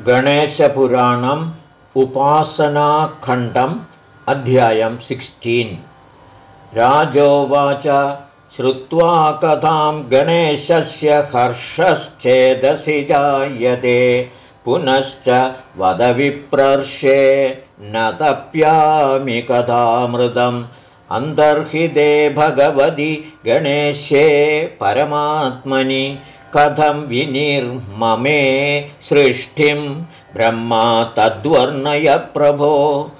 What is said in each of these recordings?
गणेशपुराणम् उपासनाखण्डम् अध्यायं सिक्स्टीन्। राजोवाच श्रुत्वा कथां गणेशस्य हर्षश्चेदसि जायते पुनश्च वदविप्रर्षे न तप्यामि कथामृतम्। अन्तर्हिते भगवति गणेशे परमात्मनि कथं विनिर्ममे सृष्टिं ब्रह्मा तद्वर्णय प्रभो।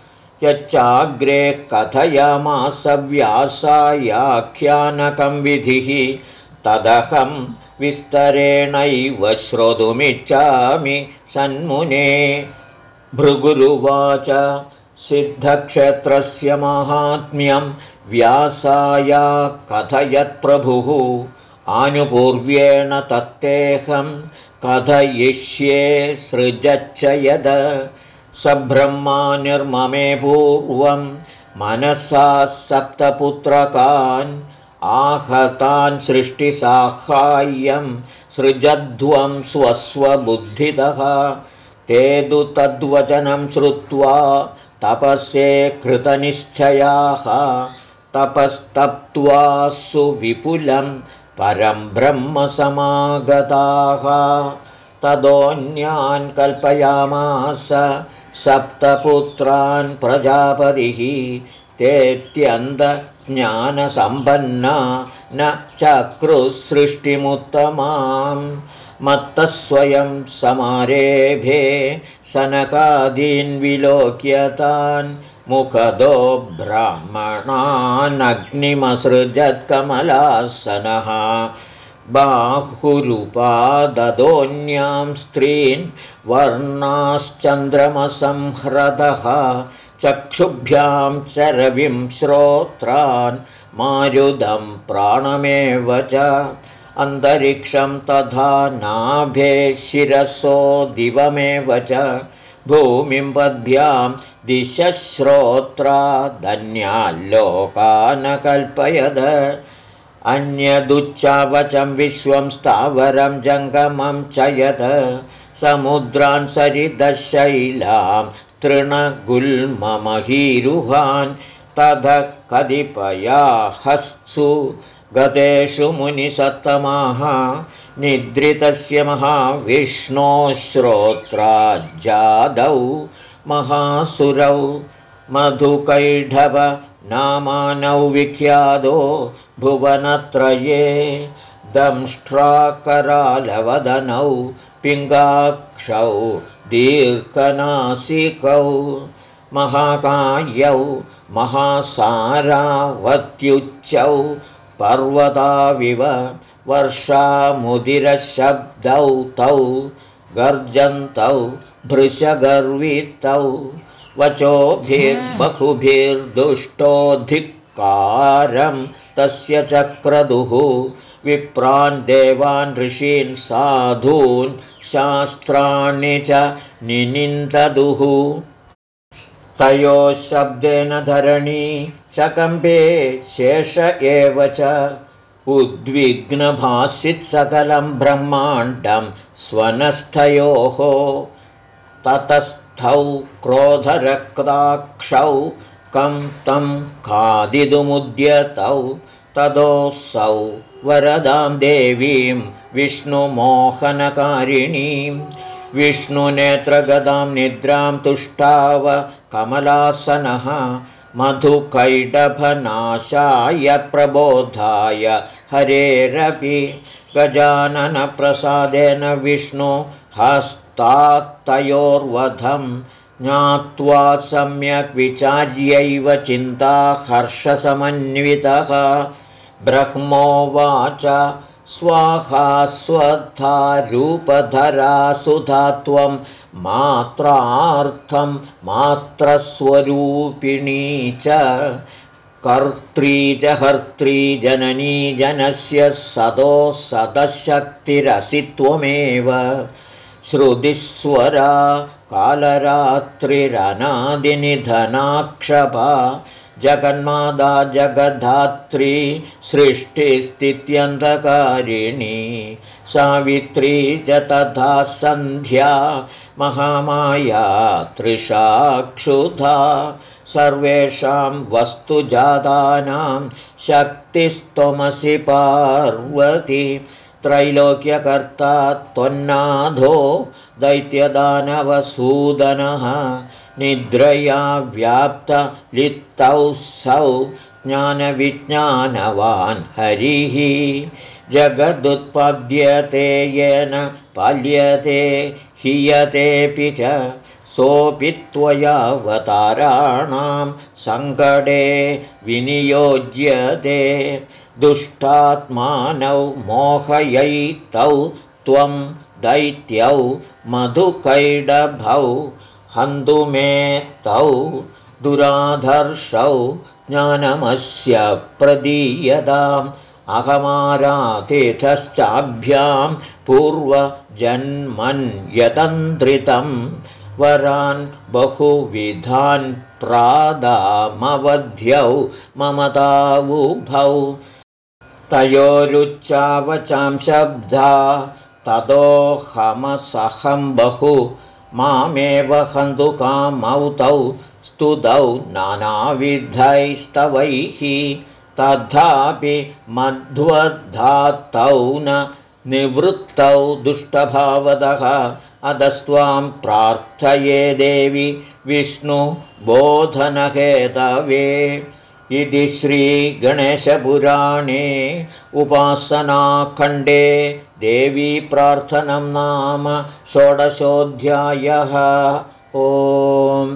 यच्चाग्रे कथयामास व्यासायाख्यानकं विधिः। तदहं विस्तरेणैव श्रोतुमिच्छामि सन्मुने। भृगुरुवाच सिद्धक्षेत्रस्य माहात्म्यं व्यासाया कथयत्प्रभुः आनुपूर्व्येण तत्तेऽहं कथयिष्ये सृजच्च यद सब्रह्मा निर्ममे पूर्वं मनसा सप्तपुत्रकान् आहतान् सृष्टिसाहाय्यं सृजध्वं स्वस्वबुद्धितः। ते तु तद्वचनं श्रुत्वा तपस्ये कृतनिश्चयाः। तपस्तप्त्वा सुविपुलं परं ब्रह्मसमागताः तदोऽन्यान् कल्पयामास सप्तपुत्रान् प्रजापतिः। तेऽत्यन्तज्ञानसम्पन्ना न चक्रुसृष्टिमुत्तमां मत्तस्वयं समारेभे सनकादीन् विलोक्यतान् मुखदो ब्राह्मणानग्निमसृजत्कमलासनः बाहुरुपाददोन्यां स्त्रीन् वर्णाश्चन्द्रमसंह्रदः चक्षुभ्यां चरविं श्रोत्रान् मारुदं प्राणमेव च अन्तरिक्षं तथा नाभे शिरसो दिवमेव च भूमिं पद्भ्यां दिशश्रोत्रा धन्याल्लोकान् कल्पयद अन्यदुच्चावचं विश्वं स्थावरं जङ्गमं च यत् समुद्रान् सरिदशैलां तृणगुल्ममहीरुहान् तथ कतिपयाहस्तु गतेषु मुनिसत्तमाः निद्रितस्य महाविष्णोश्रोत्राज्जादौ महासुरौ मधुकैढव नामानौ विख्यातो भुवनत्रये दंष्ट्राकरालवदनौ पिङ्गाक्षौ दीर्घनासिकौ महाकायौ महासारावत्युच्चौ पर्वताविव वर्षामुदिरशब्दौ तौ गर्जन्तौ भृशगर्वितौ वचोभिर्बहुभिर्दुष्टोऽधिकारं तस्य चक्रदुः विप्रान् देवान् ऋषीन् साधून् शास्त्राणि च निनिन्ददुः। तयोः शब्देन धरणी चकम्बे शेष एव च उद्विग्नभासित्सकलं ब्रह्माण्डं स्वनस्थयोः ततस्थौ क्रोधरक्ताक्षौ कं तं खादितुमुद्यतौ ततोऽसौ वरदां देवीं विष्णुमोहनकारिणीं विष्णुनेत्रगदां निद्रां तुष्टाव कमलासनः मधुकैटभनाशाय प्रबोधाय हरेरपि गजाननप्रसादेन विष्णु हस्तात्तयोर्वधम् ज्ञात्वा सम्यक् विचार्यैव चिन्ता हर्षसमन्वितः ब्रह्मोवाच स्वाहा त्वं मात्रार्थं मात्रस्वरूपिणी च कर्त्री च हर्त्री जननी जनस्य सदो सदशक्तिरसि त्वमेव श्रुतिस्वरा कालरात्रिरनादिनिधनाक्षपा जगन्मादा जगद्धात्री सृष्टिस्थित्यन्धकारिणी सावित्री च तथा सन्ध्या महामाया तृषाक्षुधा सर्वेषां वस्तुजातानां शक्तिस्त्वमसि पार्वती। त्रैलोक्यकर्ता त्वन्नाधो दैत्यदानवसूदनः निद्रया व्याप्तलित्तौ सौ ज्ञानविज्ञानवान् हरिः। जगदुत्पद्यते येन पाल्यते हीयतेऽपि च सोऽपि त्वयावताराणां सङ्कटे विनियोज्यते। दुष्टात्मानौ मोहयैतौ त्वं दैत्यौ मधुकैडभौ हन्तुमे तौ दुराधर्षौ ज्ञानमस्य प्रदीयताम् अहमारातिथश्चाभ्यां पूर्वजन्मन्यतन्त्रितं वरान् बहुविधान् प्रादामवध्यौ ममतावुभौ तयोरुच्चावचां शब्दा ततोऽहमसहं बहु। मामेव हन्तुकामौ तौ स्तुतौ नानाविधैस्तवैः। तथापि मध्वधात्तौ न निवृत्तौ दुष्टभावदः अधस्त्वां प्रार्थये देवि विष्णुबोधनहेतवे इति श्रीगणेशपुराणे उपासनाखण्डे देवीप्रार्थनं नाम षोडशोऽध्यायः। ओम्